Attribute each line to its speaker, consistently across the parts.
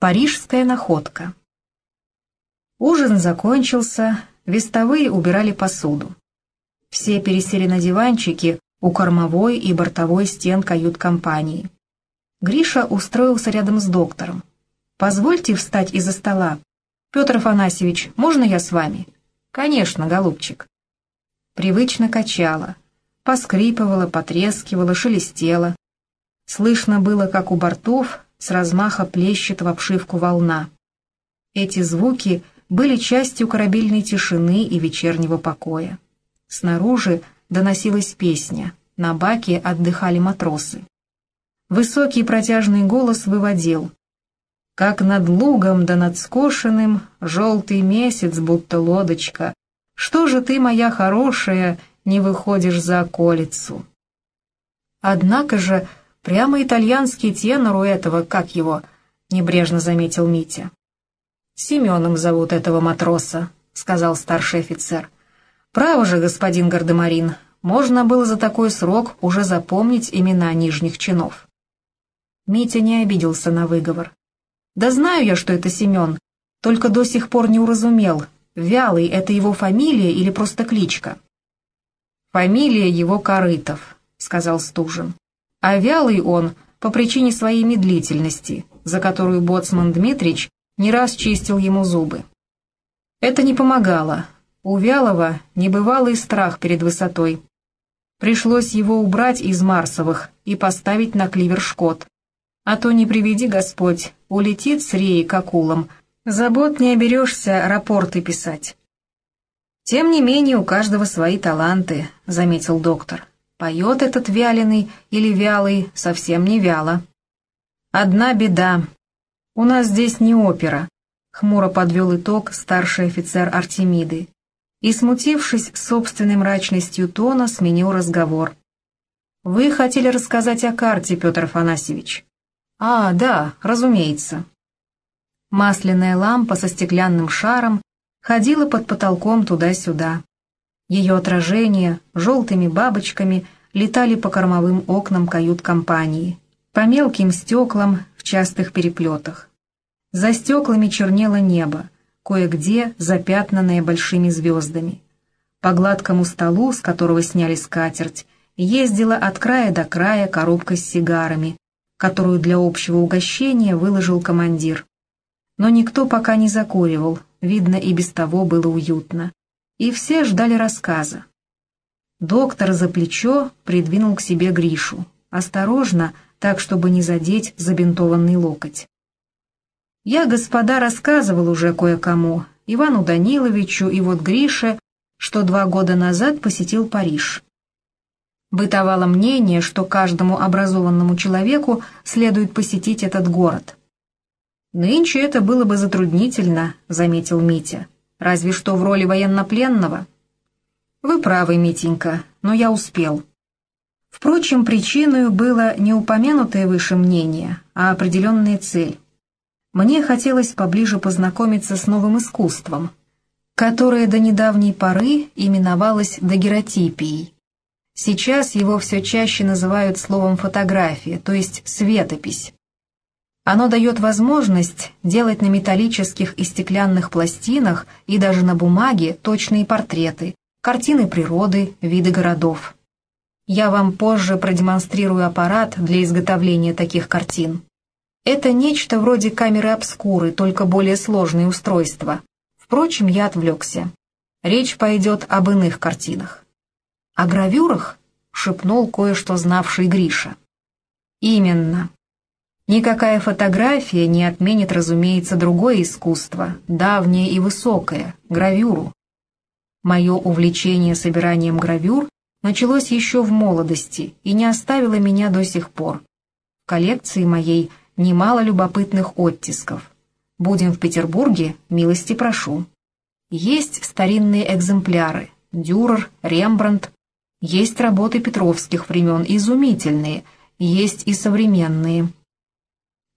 Speaker 1: Парижская находка. Ужин закончился, вестовые убирали посуду. Все пересели на диванчики у кормовой и бортовой стен кают-компании. Гриша устроился рядом с доктором. «Позвольте встать из-за стола. Петр Афанасьевич, можно я с вами?» «Конечно, голубчик». Привычно качало. Поскрипывало, потрескивало, шелестело. Слышно было, как у бортов с размаха плещет в обшивку волна. Эти звуки были частью корабельной тишины и вечернего покоя. Снаружи доносилась песня, на баке отдыхали матросы. Высокий протяжный голос выводил. «Как над лугом да над скошенным, желтый месяц, будто лодочка. Что же ты, моя хорошая, не выходишь за околицу?» Однако же Прямо итальянский тенор у этого, как его, небрежно заметил Митя. «Семеном зовут этого матроса», — сказал старший офицер. «Право же, господин Гардемарин, можно было за такой срок уже запомнить имена нижних чинов». Митя не обиделся на выговор. «Да знаю я, что это Семен, только до сих пор не уразумел, Вялый — это его фамилия или просто кличка?» «Фамилия его Корытов», — сказал Стужин. А вялый он по причине своей медлительности, за которую боцман Дмитрич не раз чистил ему зубы. Это не помогало. У Вялого небывалый страх перед высотой. Пришлось его убрать из Марсовых и поставить на кливершкот. А то не приведи Господь, улетит с реи к акулам. Забот не оберешься рапорты писать. «Тем не менее у каждого свои таланты», — заметил доктор. Поет этот вяленый или вялый совсем не вяло. Одна беда. У нас здесь не опера, хмуро подвел итог старший офицер Артемиды. И, смутившись собственной мрачностью тона, сменил разговор. «Вы хотели рассказать о карте, Петр Афанасьевич?» «А, да, разумеется». Масляная лампа со стеклянным шаром ходила под потолком туда-сюда. Ее отражения желтыми бабочками летали по кормовым окнам кают-компании, по мелким стеклам в частых переплетах. За стеклами чернело небо, кое-где запятнанное большими звездами. По гладкому столу, с которого сняли скатерть, ездила от края до края коробка с сигарами, которую для общего угощения выложил командир. Но никто пока не закуривал, видно, и без того было уютно и все ждали рассказа. Доктор за плечо придвинул к себе Гришу, осторожно, так, чтобы не задеть забинтованный локоть. Я, господа, рассказывал уже кое-кому, Ивану Даниловичу и вот Грише, что два года назад посетил Париж. Бытовало мнение, что каждому образованному человеку следует посетить этот город. «Нынче это было бы затруднительно», — заметил Митя разве что в роли военнопленного. Вы правы, Митенька, но я успел. Впрочем, причиной было не упомянутое выше мнение, а определенная цель. Мне хотелось поближе познакомиться с новым искусством, которое до недавней поры именовалось дагеротипией. Сейчас его все чаще называют словом «фотография», то есть «светопись». Оно дает возможность делать на металлических и стеклянных пластинах и даже на бумаге точные портреты, картины природы, виды городов. Я вам позже продемонстрирую аппарат для изготовления таких картин. Это нечто вроде камеры обскуры, только более сложное устройство. Впрочем, я отвлекся. Речь пойдет об иных картинах. «О гравюрах?» — шепнул кое-что знавший Гриша. «Именно. Никакая фотография не отменит, разумеется, другое искусство, давнее и высокое — гравюру. Мое увлечение собиранием гравюр началось еще в молодости и не оставило меня до сих пор. В коллекции моей немало любопытных оттисков. Будем в Петербурге, милости прошу. Есть старинные экземпляры — Дюрер, Рембрандт. Есть работы петровских времен, изумительные, есть и современные —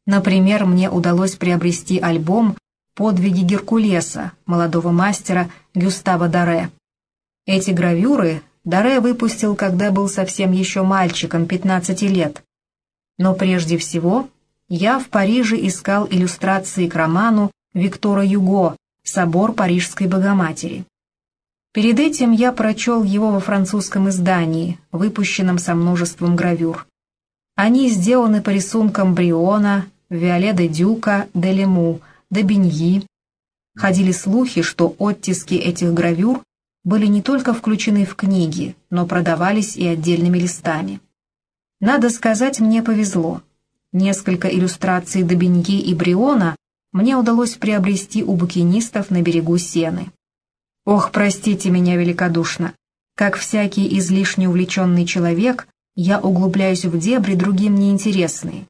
Speaker 1: Например, мне удалось приобрести альбом «Подвиги Геркулеса» молодого мастера Гюстава Даре. Эти гравюры Даре выпустил, когда был совсем еще мальчиком, 15 лет. Но прежде всего я в Париже искал иллюстрации к роману Виктора Юго «Собор Парижской Богоматери». Перед этим я прочел его во французском издании, выпущенном со множеством гравюр. Они сделаны по рисункам Бриона, Виоле де Дюка, де Лему, де Беньи. Ходили слухи, что оттиски этих гравюр были не только включены в книги, но продавались и отдельными листами. Надо сказать, мне повезло. Несколько иллюстраций Добеньи и Бриона мне удалось приобрести у букинистов на берегу Сены. Ох, простите меня великодушно. Как всякий излишне увлеченный человек, я углубляюсь в дебри другим неинтересные.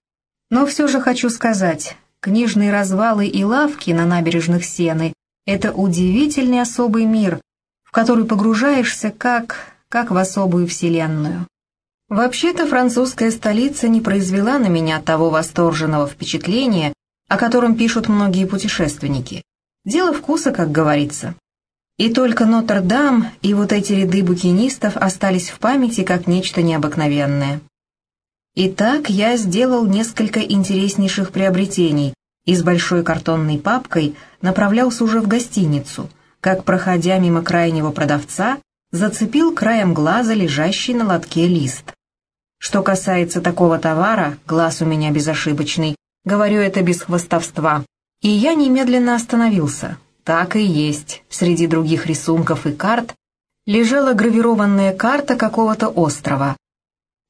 Speaker 1: Но все же хочу сказать, книжные развалы и лавки на набережных Сены — это удивительный особый мир, в который погружаешься как... как в особую вселенную. Вообще-то французская столица не произвела на меня того восторженного впечатления, о котором пишут многие путешественники. Дело вкуса, как говорится. И только Нотр-Дам и вот эти ряды букинистов остались в памяти как нечто необыкновенное. Итак, я сделал несколько интереснейших приобретений и с большой картонной папкой направлялся уже в гостиницу, как, проходя мимо крайнего продавца, зацепил краем глаза лежащий на лотке лист. Что касается такого товара, глаз у меня безошибочный, говорю это без хвостовства. И я немедленно остановился. Так и есть, среди других рисунков и карт лежала гравированная карта какого-то острова.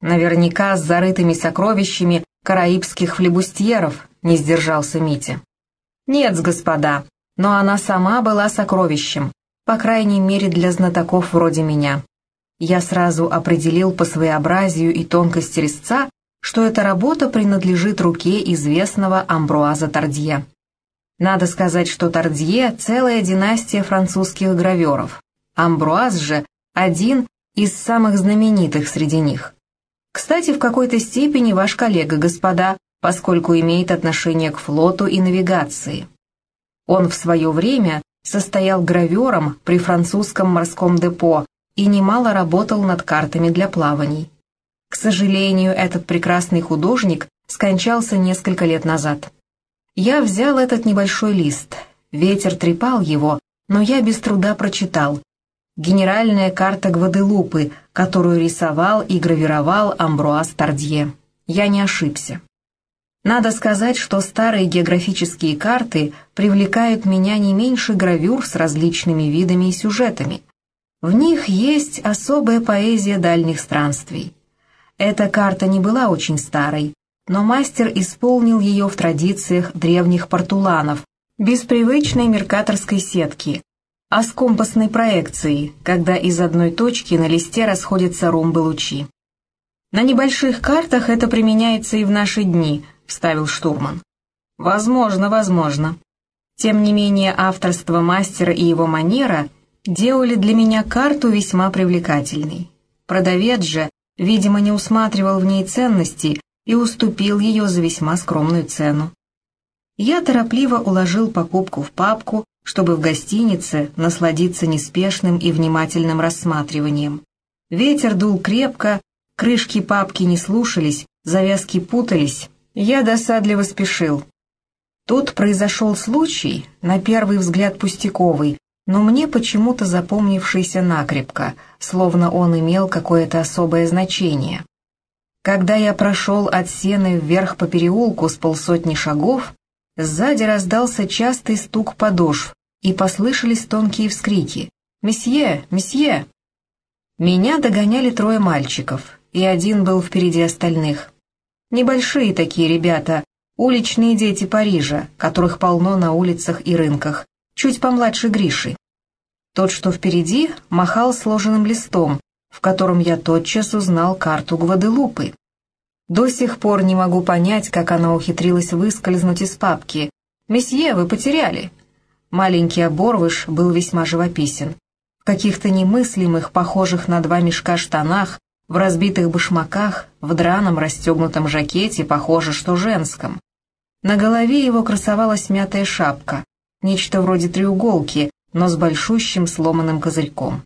Speaker 1: Наверняка с зарытыми сокровищами караибских флебустьеров, не сдержался Митя. Нет, господа, но она сама была сокровищем, по крайней мере для знатоков вроде меня я сразу определил по своеобразию и тонкости резца, что эта работа принадлежит руке известного Амбруаза Тардье. Надо сказать, что Тардье – целая династия французских граверов. Амбруаз же – один из самых знаменитых среди них. Кстати, в какой-то степени ваш коллега, господа, поскольку имеет отношение к флоту и навигации. Он в свое время состоял гравером при французском морском депо, и немало работал над картами для плаваний. К сожалению, этот прекрасный художник скончался несколько лет назад. Я взял этот небольшой лист, ветер трепал его, но я без труда прочитал. Генеральная карта Гваделупы, которую рисовал и гравировал Амбруаз Тардье. Я не ошибся. Надо сказать, что старые географические карты привлекают меня не меньше гравюр с различными видами и сюжетами. В них есть особая поэзия дальних странствий. Эта карта не была очень старой, но мастер исполнил ее в традициях древних портуланов, без привычной меркаторской сетки, а с компасной проекцией, когда из одной точки на листе расходятся ромбы лучи. «На небольших картах это применяется и в наши дни», — вставил штурман. «Возможно, возможно. Тем не менее, авторство мастера и его манера — делали для меня карту весьма привлекательной. Продавец же, видимо, не усматривал в ней ценности и уступил ее за весьма скромную цену. Я торопливо уложил покупку в папку, чтобы в гостинице насладиться неспешным и внимательным рассматриванием. Ветер дул крепко, крышки папки не слушались, завязки путались. Я досадливо спешил. Тут произошел случай, на первый взгляд пустяковый, но мне почему-то запомнившийся накрепко, словно он имел какое-то особое значение. Когда я прошел от сены вверх по переулку с полсотни шагов, сзади раздался частый стук подошв, и послышались тонкие вскрики «Месье! Месье!». Меня догоняли трое мальчиков, и один был впереди остальных. Небольшие такие ребята, уличные дети Парижа, которых полно на улицах и рынках, чуть помладше Гриши. Тот, что впереди, махал сложенным листом, в котором я тотчас узнал карту Гваделупы. До сих пор не могу понять, как она ухитрилась выскользнуть из папки. «Месье, вы потеряли!» Маленький оборвыш был весьма живописен. В каких-то немыслимых, похожих на два мешка штанах, в разбитых башмаках, в драном расстегнутом жакете, похоже, что женском. На голове его красовалась мятая шапка, нечто вроде треуголки, но с большущим сломанным козырьком.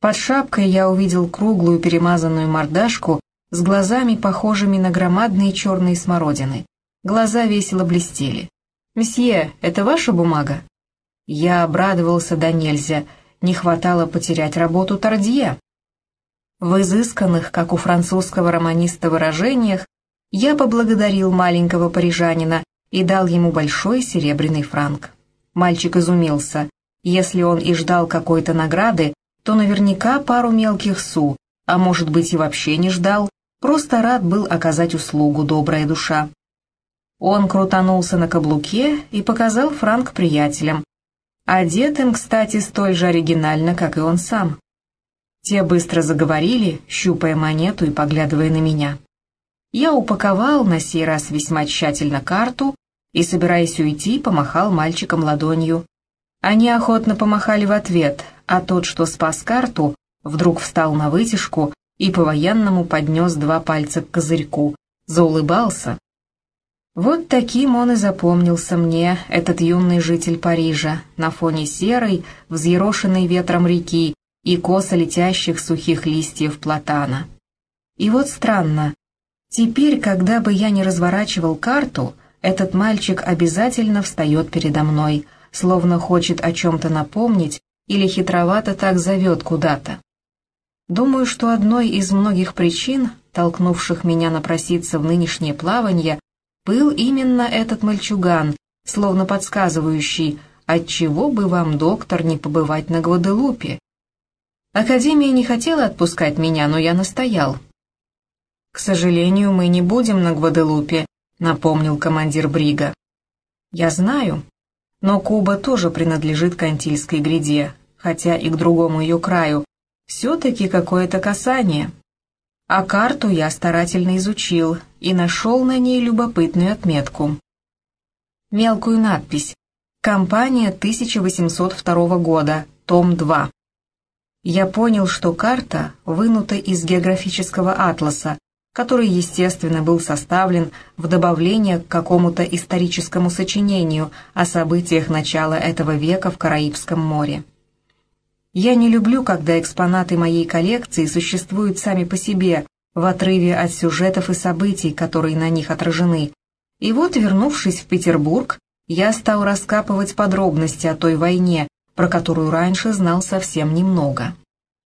Speaker 1: Под шапкой я увидел круглую перемазанную мордашку с глазами, похожими на громадные черные смородины. Глаза весело блестели. «Месье, это ваша бумага?» Я обрадовался до нельзя, не хватало потерять работу Тардье. В изысканных, как у французского романиста выражениях, я поблагодарил маленького парижанина и дал ему большой серебряный франк. Мальчик изумился. Если он и ждал какой-то награды, то наверняка пару мелких су, а может быть и вообще не ждал, просто рад был оказать услугу, добрая душа. Он крутанулся на каблуке и показал франк приятелям, одетым, кстати, столь же оригинально, как и он сам. Те быстро заговорили, щупая монету и поглядывая на меня. Я упаковал на сей раз весьма тщательно карту и, собираясь уйти, помахал мальчикам ладонью. Они охотно помахали в ответ, а тот, что спас карту, вдруг встал на вытяжку и по-военному поднес два пальца к козырьку, заулыбался. Вот таким он и запомнился мне, этот юный житель Парижа, на фоне серой, взъерошенной ветром реки и косо летящих сухих листьев платана. И вот странно, теперь, когда бы я не разворачивал карту, этот мальчик обязательно встает передо мной, словно хочет о чем-то напомнить или хитровато так зовет куда-то. Думаю, что одной из многих причин, толкнувших меня напроситься в нынешнее плавание, был именно этот мальчуган, словно подсказывающий, отчего бы вам, доктор, не побывать на Гваделупе. Академия не хотела отпускать меня, но я настоял. «К сожалению, мы не будем на Гваделупе», — напомнил командир Брига. «Я знаю, но Куба тоже принадлежит к Антильской гряде, хотя и к другому ее краю, все-таки какое-то касание. А карту я старательно изучил и нашел на ней любопытную отметку. Мелкую надпись «Компания 1802 года, том 2». Я понял, что карта вынута из географического атласа, который, естественно, был составлен в добавление к какому-то историческому сочинению о событиях начала этого века в Караибском море. Я не люблю, когда экспонаты моей коллекции существуют сами по себе, в отрыве от сюжетов и событий, которые на них отражены. И вот, вернувшись в Петербург, я стал раскапывать подробности о той войне, про которую раньше знал совсем немного.